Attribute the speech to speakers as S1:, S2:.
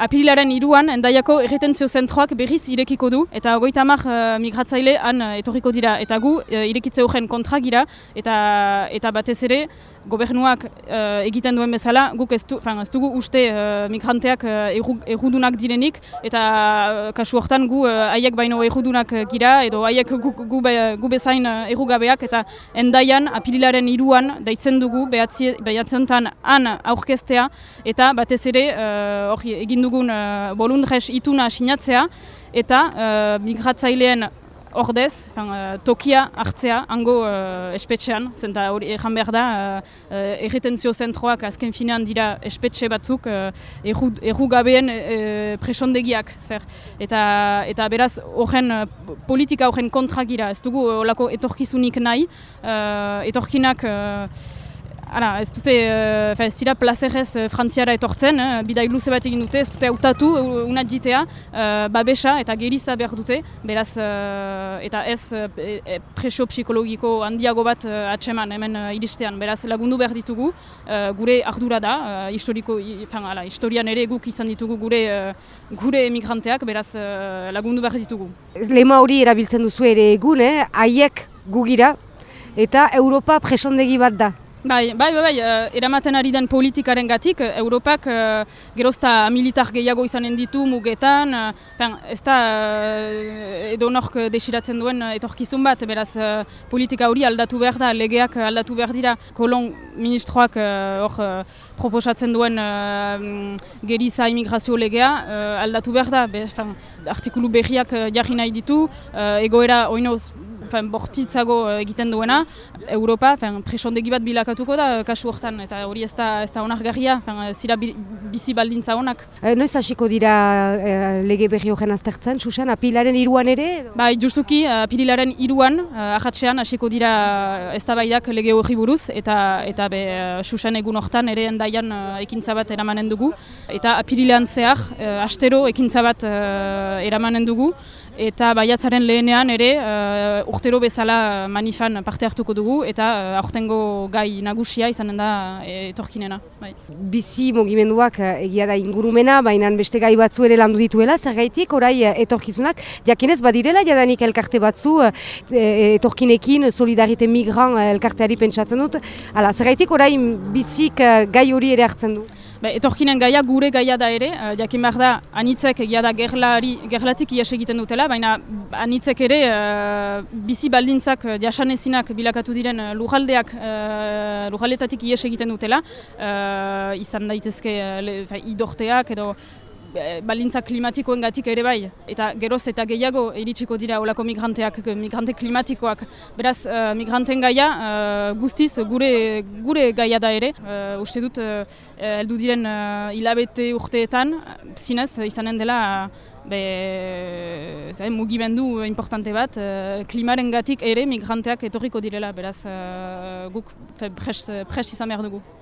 S1: apililaren iruan, endaiako erretentzio zentroak berriz irekiko du, eta goita amak uh, migratzaile han uh, etorriko dira, eta gu uh, irekitze horren kontra gira, eta, eta batez ere, gobernuak uh, egiten duen bezala, guk ez, du, fan, ez dugu uste uh, migranteak uh, errudunak direnik, eta uh, kasu hortan gu haiek uh, baino errudunak gira, edo haiek gu, gu, gu bezain uh, errugabeak, eta endaian apililaren iruan daitzen dugu behatzen han aurkestea, eta batez ere, uh, egin dugun uh, bolundrez ituna sinatzea, eta uh, migratzaileen ordez, fan, uh, tokia hartzea, hango uh, espetxean, zenta hori ejan behar da, uh, erretentzio zentroak azken finean dira espetxe batzuk, uh, erru, gabeen uh, presondegiak, zer. Eta, eta beraz, horren politika horren kontragira, ez dugu olako etorkizunik nahi, uh, etorkinak... Ara, ez dute, uh, ez dira plazerrez uh, frantziara etortzen, uh, bidai luze bat egin dute, ez dute autatu uh, unat jitea, uh, babesa eta geriza behar dute, beraz, uh, eta ez e, preso psikologiko handiago bat uh, atseman hemen uh, iristean, beraz lagundu behar ditugu, uh, gure ardura da, uh, historiko, fan, ala, historian ere guk izan ditugu gure, uh, gure emigranteak, beraz uh, lagundu behar ditugu.
S2: Lema hori erabiltzen duzu ere egun, eh? haiek gugira, eta Europa presondegi bat da.
S1: Bai, bai, bai, bai, uh, eramaten ari den politikaren gatik, uh, Europak uh, gerozta militar gehiago izanen ditu mugetan, uh, ez da uh, edo nork desiratzen duen uh, etorkizun bat, beraz uh, politika hori aldatu behar da, legeak aldatu behar dira, kolon ministroak hor uh, proposatzen duen uh, geriza imigrazio legea uh, aldatu behar da, Be, artikulu berriak uh, jarri nahi ditu, uh, egoera oinoz fen, bortitzago eh, egiten duena, Europa fen, presondegi bat bilakatuko da eh, kasu hortan, eta hori ez da, ez da onargarria, fen, zira bizi baldintza honak.
S2: E, noiz hasiko dira e, lege berri horren aztertzen, Susan, apilaren iruan ere?
S1: Bai, justuki, apilaren iruan, ahatzean hasiko dira ez da lege horri buruz, eta, eta be, Susan egun hortan ere endaian ekintza bat eramanen dugu, eta apililean zehar, astero ekintza bat eramanen dugu, eta baiatzaren lehenean ere uh, urtero bezala manifan parte hartuko dugu eta uh, aurtengo gai nagusia izanen da etorkinena. Bai.
S2: Bizi mugimenduak egia da ingurumena, baina beste gai batzu ere landu dituela, zer gaitik, orai etorkizunak, jakinez badirela jadanik elkarte batzu etorkinekin solidarite migran elkarteari pentsatzen dut, Hala, zer gaitik, orai bizik gai hori ere hartzen du?
S1: Be, etorkinen gaia gure gaia da ere, uh, jakin behar da anitzek egia da gerlari, gerlatik ies egiten dutela, baina anitzek ere uh, bizi baldintzak uh, jasanezinak bilakatu diren uh, lujaldeak uh, lujaldetatik ies egiten dutela, uh, izan daitezke uh, idorteak edo balintza klimatikoen gatik ere bai. Eta geroz eta gehiago iritsiko dira olako migranteak, migrante klimatikoak. Beraz, uh, migranten gaia uh, guztiz gure, gure gaia da ere. Uh, uste dut, uh, eldu diren hilabete urteetan, zinez, izanen dela be, zai, mugimendu importante bat, uh, klimaren gatik ere migranteak etorriko direla. Beraz, uh, guk prest, prest izan behar dugu.